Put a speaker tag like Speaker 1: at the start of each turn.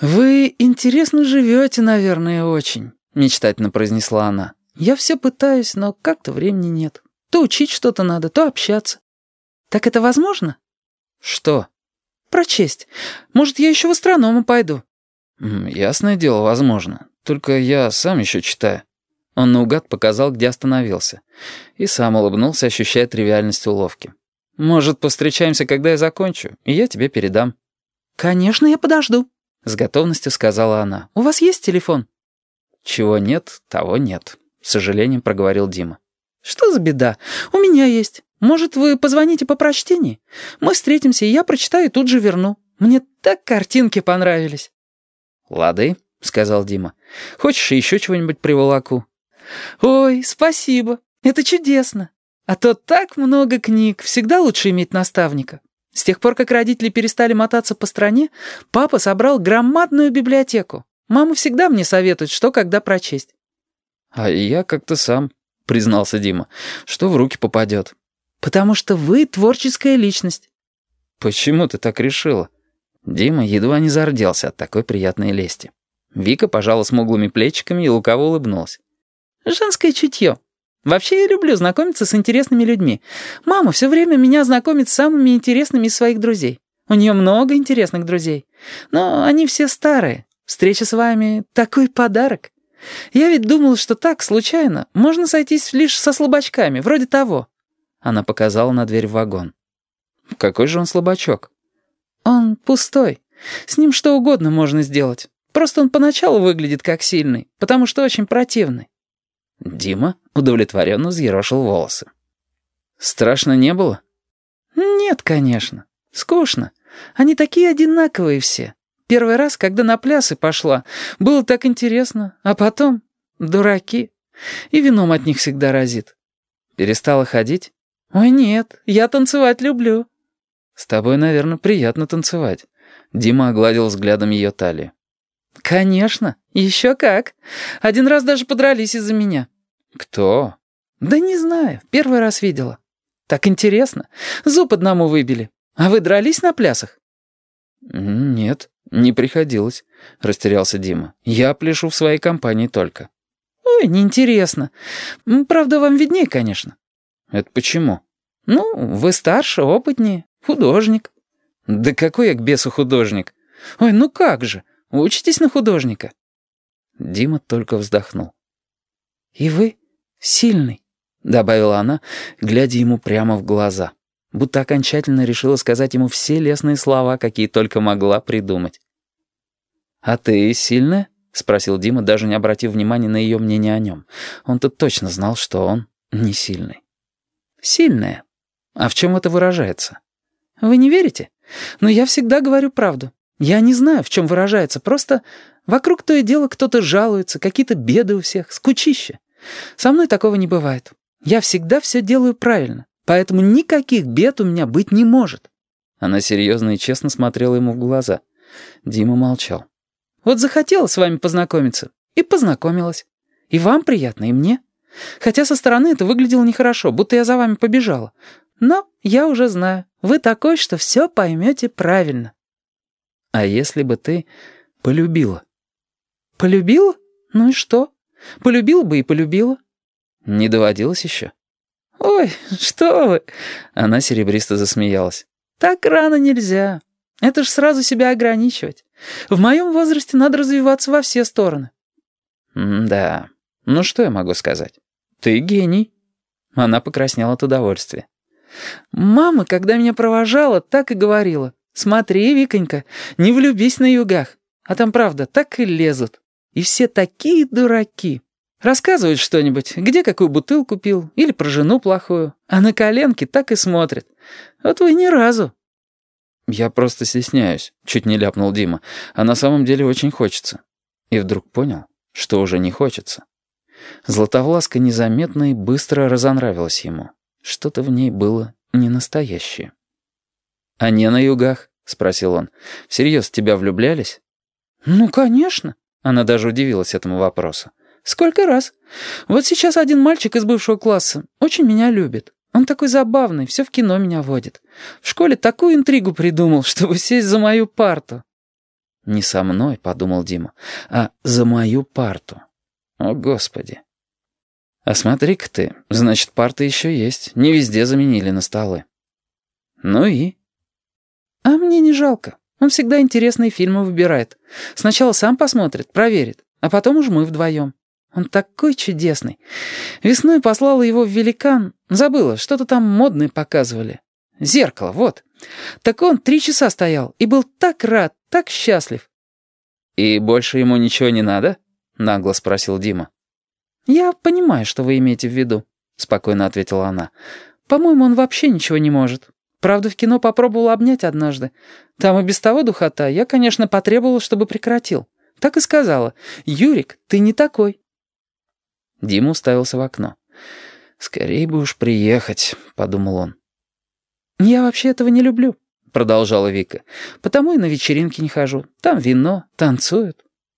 Speaker 1: «Вы интересно живете, наверное, очень», — мечтательно произнесла она. «Я все пытаюсь, но как-то времени нет. То учить что-то надо, то общаться. Так это возможно?»
Speaker 2: «Что?»
Speaker 1: «Прочесть. Может, я еще в астрономы пойду».
Speaker 2: «Ясное дело, возможно. Только я сам еще читаю». Он наугад показал, где остановился. И сам улыбнулся, ощущая тривиальность уловки. «Может, повстречаемся, когда я закончу, и я тебе передам».
Speaker 1: «Конечно, я подожду».
Speaker 2: С готовностью сказала она.
Speaker 1: «У вас есть телефон?»
Speaker 2: «Чего нет, того нет», — с сожалением проговорил Дима.
Speaker 1: «Что за беда? У меня есть. Может, вы позвоните по прочтении? Мы встретимся, и я прочитаю и тут же верну. Мне так картинки понравились».
Speaker 2: «Лады», — сказал Дима. «Хочешь еще чего-нибудь приволоку?»
Speaker 1: «Ой, спасибо. Это чудесно. А то так много книг. Всегда лучше иметь наставника». С тех пор, как родители перестали мотаться по стране, папа собрал громадную библиотеку. Мама всегда мне советует, что когда прочесть.
Speaker 2: «А я как-то сам», — признался Дима, — «что в руки попадет».
Speaker 1: «Потому что вы творческая личность».
Speaker 2: «Почему ты так решила?» Дима едва не зарделся от такой приятной лести. Вика пожала смуглыми плечиками и лукаво улыбнулась.
Speaker 1: «Женское чутье. Вообще я люблю знакомиться с интересными людьми. Мама все время меня знакомит с самыми интересными из своих друзей. У нее много интересных друзей. Но они все старые. Встреча с вами — такой подарок. Я ведь думал, что так, случайно, можно сойтись лишь со слабачками, вроде того».
Speaker 2: Она показала на дверь в вагон. «Какой же он слабачок?»
Speaker 1: «Он пустой. С ним что угодно можно сделать. Просто он поначалу выглядит как сильный, потому что очень противный.
Speaker 2: Дима удовлетворенно взъерошил волосы. «Страшно не было?»
Speaker 1: «Нет, конечно. Скучно. Они такие одинаковые все. Первый раз, когда на плясы пошла, было так интересно. А потом — дураки. И вином от них всегда разит».
Speaker 2: «Перестала ходить?»
Speaker 1: «Ой, нет, я танцевать люблю».
Speaker 2: «С тобой, наверное, приятно танцевать». Дима огладил взглядом ее талию.
Speaker 1: «Конечно, еще как. Один раз даже подрались из-за меня».
Speaker 2: «Кто?»
Speaker 1: «Да не знаю, первый раз видела. Так интересно. Зуб одному выбили. А вы дрались на плясах?»
Speaker 2: «Нет, не приходилось», — растерялся Дима. «Я пляшу в своей компании только».
Speaker 1: «Ой, неинтересно. Правда, вам виднее, конечно».
Speaker 2: «Это почему?»
Speaker 1: «Ну, вы старше, опытнее, художник».
Speaker 2: «Да какой я к бесу художник?»
Speaker 1: «Ой, ну как же, учитесь на художника».
Speaker 2: Дима только вздохнул.
Speaker 1: «И вы сильный», — добавила она, глядя ему прямо в глаза, будто окончательно решила сказать ему все лестные слова, какие только могла придумать.
Speaker 2: «А ты сильная?» — спросил Дима, даже не обратив внимания на ее мнение о нем. Он-то точно знал, что он не сильный.
Speaker 1: «Сильная.
Speaker 2: А в чем это выражается?»
Speaker 1: «Вы не верите? Но я всегда говорю правду. Я не знаю, в чем выражается, просто вокруг то и дело кто-то жалуется, какие-то беды у всех, скучище. Со мной такого не бывает. Я всегда все делаю правильно, поэтому никаких бед у меня быть не может».
Speaker 2: Она серьезно и честно смотрела ему в глаза. Дима молчал.
Speaker 1: «Вот захотела с вами познакомиться, и познакомилась. И вам приятно, и мне. Хотя со стороны это выглядело нехорошо, будто я за вами побежала. Но я уже знаю, вы такой, что все поймете правильно».
Speaker 2: «А если бы ты полюбила?»
Speaker 1: «Полюбила? Ну и что?» Полюбила бы и полюбила.
Speaker 2: Не доводилось еще?
Speaker 1: Ой, что вы.
Speaker 2: Она серебристо засмеялась.
Speaker 1: Так рано нельзя. Это ж сразу себя ограничивать. В моем возрасте надо развиваться во все стороны.
Speaker 2: да. Ну что я могу сказать? Ты гений. Она покраснела от удовольствия.
Speaker 1: Мама, когда меня провожала, так и говорила. Смотри, Виконька, не влюбись на югах. А там, правда, так и лезут. И все такие дураки. Рассказывают что-нибудь, где какую бутылку пил, или про жену плохую, а на коленке так и смотрят. Вот вы ни разу.
Speaker 2: «Я просто стесняюсь», — чуть не ляпнул Дима. «А на самом деле очень хочется». И вдруг понял, что уже не хочется. Златовласка незаметно и быстро разонравилась ему. Что-то в ней было ненастоящее. «А не на югах?» — спросил он. «Всерьез тебя влюблялись?»
Speaker 1: «Ну, конечно».
Speaker 2: Она даже удивилась этому вопросу.
Speaker 1: «Сколько раз? Вот сейчас один мальчик из бывшего класса очень меня любит. Он такой забавный, все в кино меня водит. В школе такую интригу придумал, чтобы сесть за мою парту».
Speaker 2: Не со мной, подумал Дима, а за мою парту. О, Господи. А смотри-ка ты, значит, парты еще есть. Не везде заменили на столы. Ну и?
Speaker 1: А мне не жалко. Он всегда интересные фильмы выбирает. Сначала сам посмотрит, проверит, а потом уж мы вдвоем. Он такой чудесный. Весной послала его в «Великан». Забыла, что-то там модное показывали. Зеркало, вот. Так он три часа стоял и был так рад, так счастлив.
Speaker 2: «И больше ему ничего не надо?» — нагло спросил Дима.
Speaker 1: «Я понимаю, что вы имеете в виду», — спокойно ответила она. «По-моему, он вообще ничего не может. Правда, в кино попробовала обнять однажды. Там и без того духота. Я, конечно, потребовала, чтобы прекратил. Так и сказала. «Юрик, ты не такой».
Speaker 2: Дима уставился в окно. «Скорей бы уж приехать», — подумал он.
Speaker 1: «Я вообще этого не люблю», — продолжала Вика. «Потому и на вечеринки не хожу. Там вино, танцуют.